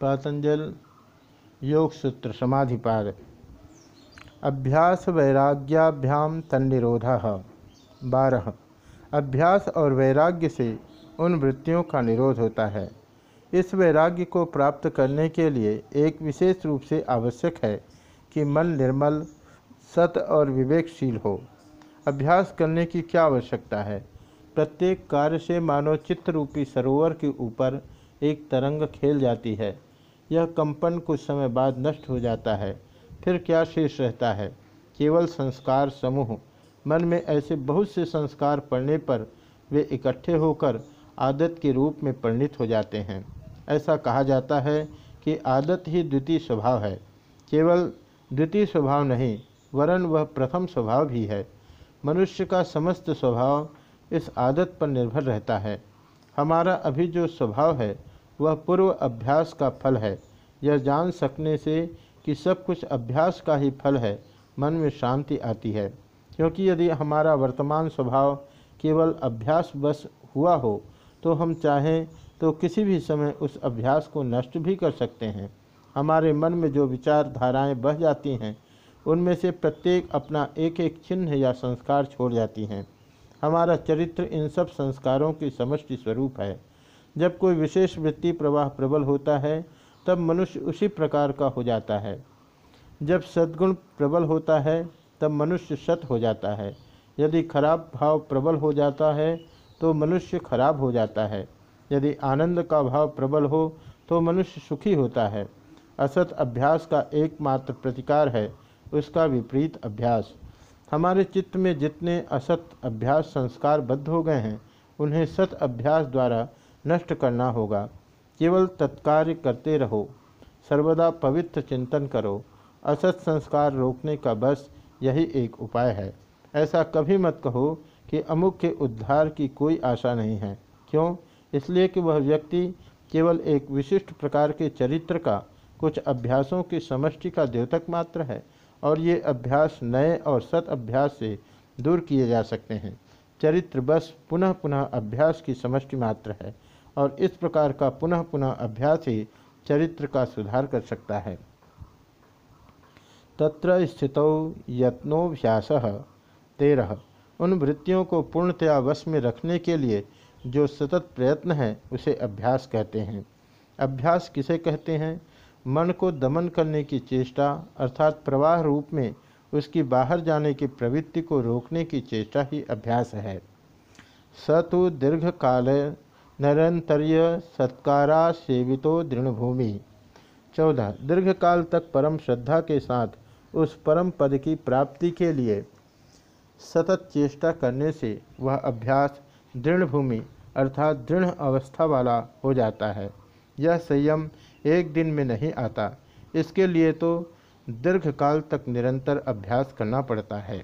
पातंजल योग सूत्र, समाधिपाद। अभ्यास वैराग्याभ्याम तन्निरोध। बारह। अभ्यास और वैराग्य से उन वृत्तियों का निरोध होता है। इस वैराग्य को प्राप्त करने के लिए एक विशेष रूप से आवश्यक है कि मन निर्मल, सत और विवेकशील हो। अभ्यास करने की क्या आवश्यकता है? प्रत्येक कार्य से मानव चित्त रूपी सरोवर के ऊपर एक तरंग खेल जाती है। यह कंपन कुछ समय बाद नष्ट हो जाता है। फिर क्या शेष रहता है? केवल संस्कार समूह। मन में ऐसे बहुत से संस्कार पड़ने पर वे इकट्ठे होकर आदत के रूप में परिणित हो जाते हैं। ऐसा कहा जाता है कि आदत ही द्वितीय स्वभाव है। केवल द्वितीय स्वभाव नहीं, वरन वह प्रथम स्वभाव भी है। मनुष्य का समस्त स्वभाव इस आदत पर निर्भर रहता है। हमारा अभी जो स्वभाव है, वह पूर्व अभ्यास का फल है। यह जान सकने से कि सब कुछ अभ्यास का ही फल है, मन में शांति आती है। क्योंकि यदि हमारा वर्तमान स्वभाव केवल अभ्यास बस हुआ हो तो हम चाहें तो किसी भी समय उस अभ्यास को नष्ट भी कर सकते हैं। हमारे मन में जो विचारधाराएँ बह जाती हैं, उनमें से प्रत्येक अपना एक एक चिन्ह या संस्कार छोड़ जाती हैं। हमारा चरित्र इन सब संस्कारों की समष्टि स्वरूप है। जब कोई विशेष वृत्ति प्रवाह प्रबल होता है तब मनुष्य उसी प्रकार का हो जाता है। जब सद्गुण प्रबल होता है, तब मनुष्य सत हो जाता है। यदि खराब भाव प्रबल हो जाता है तो मनुष्य खराब हो जाता है। यदि आनंद का भाव प्रबल हो तो मनुष्य सुखी होता है। असत अभ्यास का एकमात्र प्रतिकार है, उसका विपरीत अभ्यास। हमारे चित्त में जितने असत अभ्यास संस्कार बद्ध हो गए हैं, उन्हें सत अभ्यास द्वारा नष्ट करना होगा। केवल तत्कार्य करते रहो, सर्वदा पवित्र चिंतन करो, असत संस्कार रोकने का बस यही एक उपाय है। ऐसा कभी मत कहो कि अमुक के उद्धार की कोई आशा नहीं है। क्यों? इसलिए कि वह व्यक्ति केवल एक विशिष्ट प्रकार के चरित्र का, कुछ अभ्यासों की समष्टि का द्योतक मात्र है, और ये अभ्यास नए और सत अभ्यास से दूर किए जा सकते हैं। चरित्र बस पुनः पुनः अभ्यास की समष्टि मात्र है। और इस प्रकार का पुनः पुनः अभ्यास ही चरित्र का सुधार कर सकता है। तत्र स्थित यत्नोभ्यास तेरह। उन वृत्तियों को पूर्णतया वश में रखने के लिए जो सतत प्रयत्न है, उसे अभ्यास कहते हैं। अभ्यास किसे कहते हैं? मन को दमन करने की चेष्टा, अर्थात प्रवाह रूप में उसकी बाहर जाने की प्रवृत्ति को रोकने की चेष्टा ही अभ्यास है। स तो दीर्घ काल निरंतर्य सत्कारा सेवितो दृढ़भूमि। चौदह, दीर्घकाल तक परम श्रद्धा के साथ उस परम पद की प्राप्ति के लिए सतत चेष्टा करने से वह अभ्यास दृढ़ भूमि अर्थात दृढ़ अवस्था वाला हो जाता है। यह संयम एक दिन में नहीं आता। इसके लिए तो दीर्घकाल तक निरंतर अभ्यास करना पड़ता है।